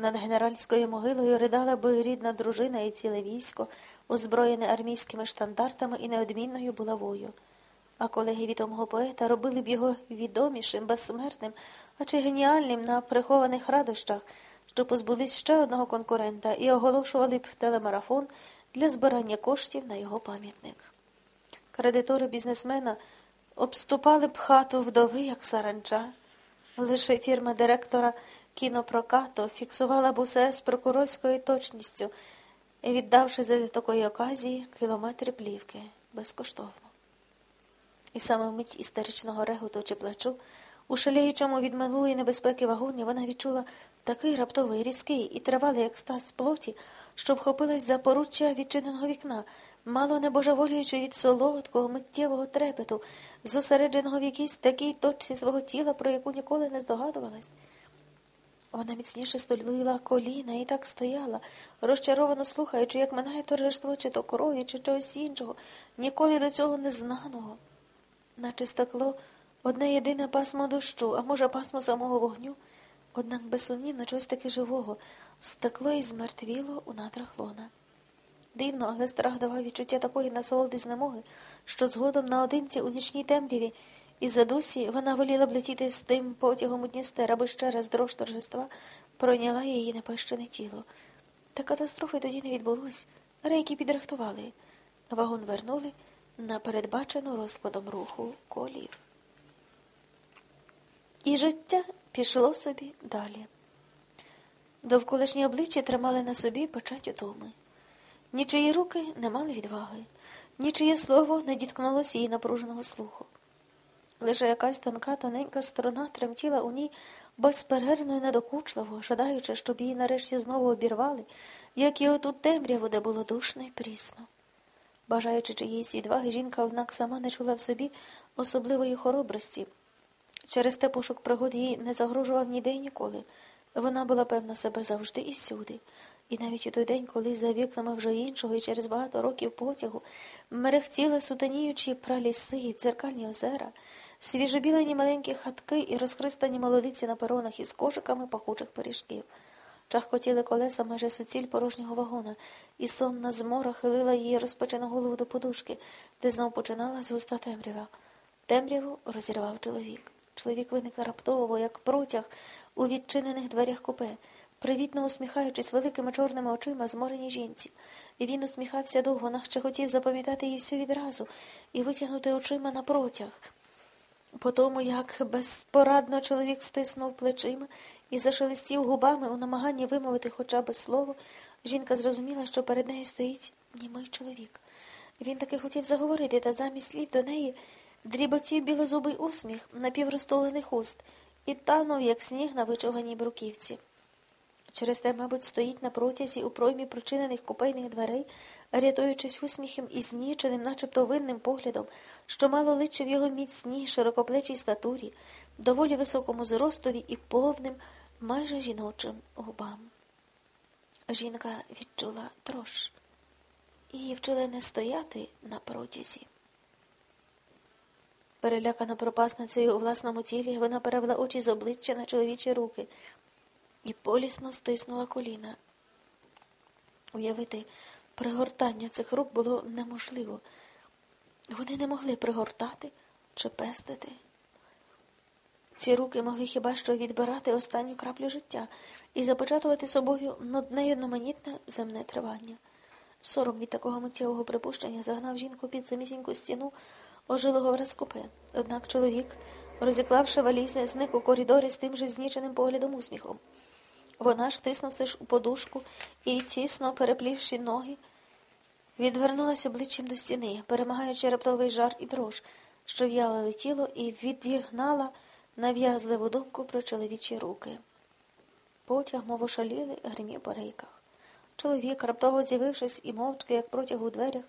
Над генеральською могилою ридала би рідна дружина і ціле військо, озброєне армійськими штандартами і неодмінною булавою. А колеги відомого поета робили б його відомішим, безсмертним, а чи геніальним на прихованих радощах, що позбулись ще одного конкурента і оголошували б телемарафон для збирання коштів на його пам'ятник. Кредитори бізнесмена обступали б хату вдови, як саранча. Лише фірма директора кінопрокату фіксувала б усе з прокурорською точністю, віддавши за такої оказії кілометри плівки безкоштовно. І саме в мить істеричного реготу чи плачу, у шаліючому від минулої небезпеки вагоні вона відчула такий раптовий, різкий і тривалий екстаз плоті, що вхопилась за поруччя відчиненого вікна, мало не божеволюючи від солодкого, миттєвого трепету, зосередженого в якійсь такій точці свого тіла, про яку ніколи не здогадувалась. Вона міцніше столила коліна і так стояла, розчаровано слухаючи, як минає торжество, чи то крові, чи чогось іншого, ніколи до цього не знаного. Наче стекло одне єдине пасмо дощу, а може, пасмо самого вогню, однак безсумнівно чогось таки живого, стекло і змертвіло у надрах лона. Дивно, але страх давав відчуття такої насолоди знемоги, що згодом наодинці у нічній темряві і за досі вона воліла б летіти з тим потягом у Дністер, аби ще раз дрож торжества пройняла її непещене тіло. Та катастрофи тоді не відбулось, рейки підрихтували. Вагон вернули на передбачену розкладом руху колію. І життя пішло собі далі. Довколишні обличчя тримали на собі печать утоми. Нічиї руки не мали відваги, нічиє слово не діткнулося її напруженого слуху. Лише якась тонка, тоненька сторона тремтіла у ній безперервно і недокучливо, жадаючи, щоб її нарешті знову обірвали, як і оту темряву, де було душно і прісно. Бажаючи чиїсь відваги, жінка, однак, сама не чула в собі особливої хоробрості. Через те пошук пригод їй не загрожував ніде й ніколи. Вона була певна себе завжди і всюди. І навіть у той день, коли за вікнами вже іншого і через багато років потягу мерехтіли сутаніючі праліси дзеркальні озера, свіжобілені маленькі хатки і розхристані молодиці на перонах із кошиками пахучих пиріжків. Чахкотіли колеса майже суціль порожнього вагона, і сонна змора хилила її розпечену голову до подушки, де знов починалась густа темрява. Темряву розірвав чоловік. Чоловік виник раптово, як протяг у відчинених дверях купе, привітно усміхаючись великими чорними очима змореній жінці. І він усміхався довго, наче хотів запам'ятати її всю відразу і витягнути очима на протяг. По тому, як безпорадно чоловік стиснув плечима і зашелестів губами у намаганні вимовити хоча б слово, жінка зрозуміла, що перед нею стоїть німий чоловік. Він таки хотів заговорити, та замість слів до неї дріботів білозубий усміх напівростолених уст і танув, як сніг на вичуганій бруківці. Через те, мабуть, стоїть на протязі у проймі прочинених купейних дверей, рятуючись усміхом і зніченим, начебто винним поглядом, що мало личив його міцній, широкоплечій статурі, доволі високому зростові і повним, майже жіночим губам. Жінка відчула трош. Її вчили не стояти на протязі. Перелякана пропасницею у власному тілі, вона перевела очі з обличчя на чоловічі руки і полісно стиснула коліна. Уявити, пригортання цих рук було неможливо. Вони не могли пригортати чи пестити. Ці руки могли хіба що відбирати останню краплю життя і започатувати собою над нею земне тривання. Сором від такого миттєвого припущення загнав жінку під самісіньку стіну ожилого вразкопе. Однак чоловік, розіклавши валізи, зник у коридорі з тим же зніченим поглядом усміхом. Вона ж, втиснувши ж у подушку і, тісно переплівши ноги, відвернулась обличчям до стіни, перемагаючи раптовий жар і дрож, що в'ялили тіло, і відігнала нав'язливу думку про чоловічі руки. Потяг, мов ошаліли, гримів по рейках. Чоловік, раптово з'явившись і мовчки, як протяг у дверях,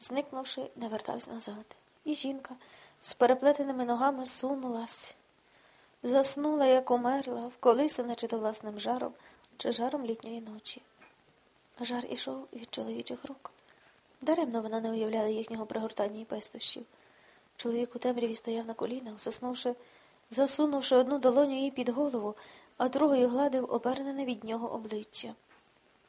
зникнувши, не вертався назад. І жінка з переплетеними ногами сунулась. Заснула, як умерла, вколисана чи то власним жаром, чи жаром літньої ночі. Жар ішов від чоловічих рук. Даремно вона не уявляла їхнього пригортання і пестощів. Чоловік у темряві стояв на колінах, заснувши, засунувши одну долоню їй під голову, а другою гладив обернене від нього обличчя.